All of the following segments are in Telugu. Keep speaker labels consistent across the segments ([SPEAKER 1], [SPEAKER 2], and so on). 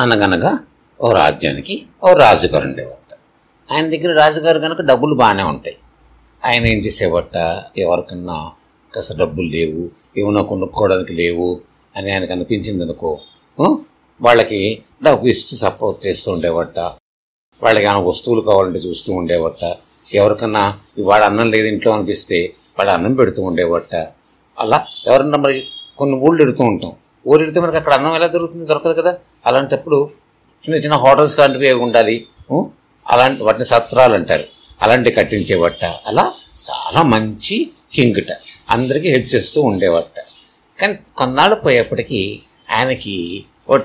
[SPEAKER 1] అనగనగా ఓ రాజ్యానికి ఓ రాజుగారు ఉండేవారు. ఆయన దగ్గర రాజుగారు కనుక డబ్బులు బాగానే ఉంటాయి. ఆయన ఏం చేసేవట? ఎవరికన్నా కాస్త డబ్బులు లేవు ఏమైనా కొనుక్కోవడానికి లేవు అని ఆయనకు అనిపించింది అనుకో వాళ్ళకి డబ్బు ఇస్తూ సపోర్ట్ చేస్తూ ఉండేవట. వాళ్ళకి ఏమైనా వస్తువులు కావాలంటే చూస్తూ ఉండేవట. ఎవరికన్నా వాడు అన్నం లేదు ఇంట్లో అనిపిస్తే వాడు అన్నం పెడుతూ ఉండేవట. అలా ఎవరన్నా మరి కొన్ని ఊళ్ళు ఎడుతూ ఉంటాం. ఊరు ఎడితే మనకి అక్కడ అన్నం ఎలా దొరుకుతుంది? దొరకదు కదా. అలాంటప్పుడు చిన్న చిన్న హోటల్స్ లాంటివి ఉండాలి. అలాంటి వాటిని సత్రాలు అంటారు. అలాంటివి కట్టించేవట అలా చాలా మంచి కింగ్ట. అందరికీ హెల్ప్ చేస్తూ ఉండేవట కానీ కొన్నాళ్ళు పోయేప్పటికీ ఆయనకి ఓ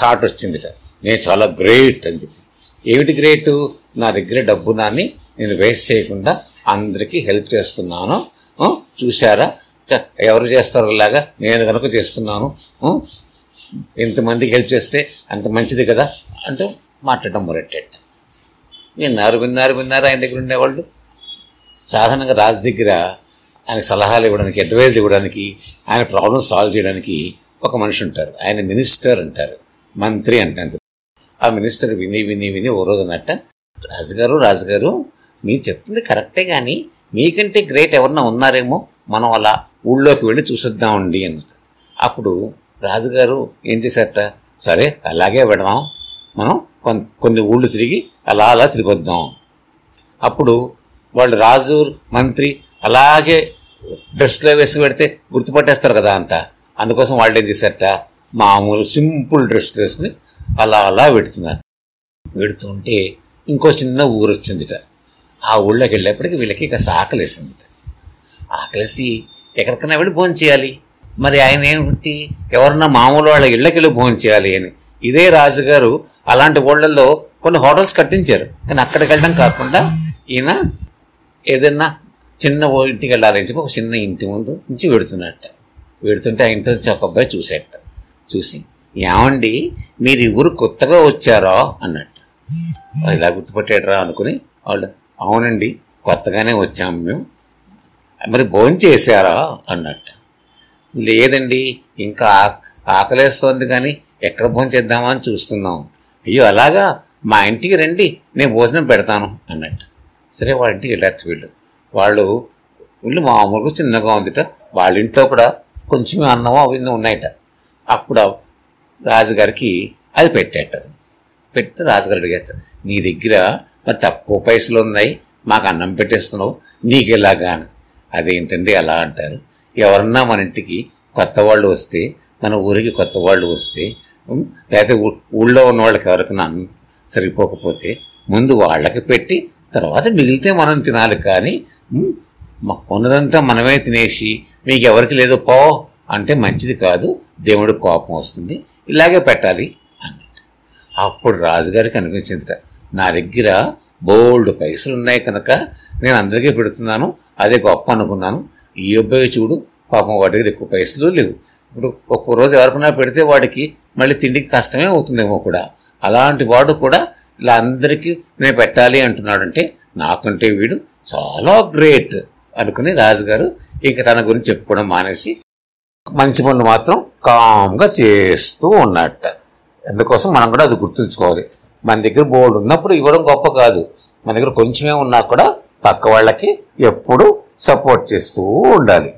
[SPEAKER 1] థాట్ వచ్చిందిట. నేను చాలా గ్రేట్ అని చెప్పి. ఏమిటి గ్రేటు? నా దగ్గర డబ్బు నాని నేను వేస్ట్ చేయకుండా అందరికీ హెల్ప్ చేస్తున్నాను. చూసారా చూశారా? చ- ఎవరు చేస్తారు లాగా నేను కనుక చేస్తున్నాను. ఇంతమందికి ఎంతమందికి హెల్ప్ చేస్తే అంత మంచిది కదా అంటూ మాట్లాడడం మొదలెట్టాడు. విన్నారు విన్నారు విన్నారు ఆయన దగ్గర ఉండేవాళ్ళు. సాధారణంగా రాజు దగ్గర ఆయన సలహాలు ఇవ్వడానికి అడ్వైజ్ ఇవ్వడానికి ఆయన ప్రాబ్లమ్స్ సాల్వ్ చేయడానికి ఒక మనిషి ఉంటారు. ఆయన మినిస్టర్ అంటారు. మంత్రి అంటారు. ఆ మినిస్టర్ విని విని విని ఓ రోజు అన్నట్ట రాజుగారు రాజుగారు మీరు చెప్తుంది కరెక్టే కానీ మీకంటే గ్రేట్ ఎవరన్నా ఉన్నారేమో మనం అలా ఊళ్ళోకి వెళ్ళి చూసిద్దామండి అన్నది. అప్పుడు రాజుగారు ఏం చేశారట? సరే అలాగే పెడదాం మనం కొన్ని ఊళ్ళు తిరిగి అలా అలా తిరిగి వద్దాం అప్పుడు వాళ్ళు రాజు మంత్రి అలాగే డ్రెస్లో వేసి పెడితే గుర్తుపట్టేస్తారు కదా అంతా. అందుకోసం వాళ్ళు ఏం చేశారట? మామూలు సింపుల్ డ్రెస్ వేసుకుని అలా అలా పెడుతున్నారు. పెడుతుంటే ఇంకో చిన్న ఊరు వచ్చిందిట. ఆ ఊళ్ళోకి వెళ్ళేప్పటికి వీళ్ళకి ఇక ఆకలేసింది ఆకలేసి ఎక్కడికైనా వెళ్ళి భోజనం చేయాలి మరి ఆయన ఏమిటి? ఎవరన్నా మామూలు వాళ్ళ ఇళ్ళకి వెళ్ళి భోజనం చేయాలి అని. ఇదే రాజుగారు అలాంటి ఊళ్ళల్లో కొన్ని హోటల్స్ కట్టించారు. కానీ అక్కడికి వెళ్ళడం కాకుండా ఈయన ఏదైనా చిన్న ఇంటికి వెళ్ళాలని చెప్పి ఒక చిన్న ఇంటి ముందు నుంచి వెడుతున్నట్ట. వెడుతుంటే ఆ ఇంటి నుంచి ఒక అబ్బాయి చూసేట. చూసి ఏమండి మీరు ఈ ఊరు కొత్తగా వచ్చారా? అన్నట్టు. ఇలా గుర్తుపట్టాడరా అనుకుని వాళ్ళు అవునండి కొత్తగానే వచ్చాము మేము. మరి భోజనం చేశారా? అన్నట్టు. లేదండి ఇంకా ఆకలేస్తోంది కానీ ఎక్కడ భోజనం చేద్దామా అని చూస్తున్నాం. అయ్యో అలాగా? మా ఇంటికి రండి నేను భోజనం పెడతాను అన్నట్టు. సరే వాళ్ళ ఇంటికి వెళ్ళారు వీళ్ళు. వాళ్ళు ఇల్లు మామూలుగా చిన్నగా ఉందిట. వాళ్ళ ఇంట్లో కూడా కొంచెం అన్నం అవి ఉన్నాయట. అప్పుడు రాజుగారికి అది పెట్టేట. పెడితే రాజుగారు అడిగారు నీ దగ్గర మరి తక్కువ పైసలు ఉన్నాయి మాకు అన్నం పెట్టేస్తున్నావు నీకు ఎలాగా అని. అదేంటండి అలా అంటారు? ఎవరన్నా మన ఇంటికి కొత్త వాళ్ళు వస్తే మన ఊరికి కొత్త వాళ్ళు వస్తే లేకపోతే ఊళ్ళో ఉన్న వాళ్ళకి ఎవరికైనా సరిపోకపోతే ముందు వాళ్ళకి పెట్టి తర్వాత మిగిలితే మనం తినాలి. కానీ ఉన్నదంతా మనమే తినేసి మీకు ఎవరికి లేదో పో అంటే మంచిది కాదు దేవుడికి కోపం వస్తుంది ఇలాగే పెట్టాలి అన్నట్టు. అప్పుడు రాజుగారికి అనిపించిందిట నా దగ్గర బోల్డ్ పైసలు ఉన్నాయి కనుక నేను అందరికీ పెడుతున్నాను అదే గొప్ప అనుకున్నాను ఈ అబ్బాయి చూడు పాపం వాడి దగ్గర ఎక్కువ పైసలు లేవు. ఇప్పుడు ఒక్కో రోజు ఎవరికైనా పెడితే వాడికి మళ్ళీ తిండికి కష్టమే అవుతుందేమో కూడా. అలాంటి వాడు కూడా ఇలా అందరికీ నేను పెట్టాలి అంటున్నాడంటే నాకంటే వీడు చాలా గ్రేట్ అనుకుని రాజుగారు ఇక తన గురించి చెప్పుకోవడం మానేసి మంచి పనులు మాత్రం కామ్గా చేస్తూ ఉన్నట్ట. అందుకోసం మనం కూడా అది గుర్తుంచుకోవాలి. మన దగ్గర బోర్డు ఉన్నప్పుడు ఇవ్వడం గొప్ప కాదు. మన దగ్గర కొంచెమే ఉన్నా కూడా పక్క వాళ్ళకి ఎప్పుడు సపోర్ట్ చేస్తూ ఉండాలి.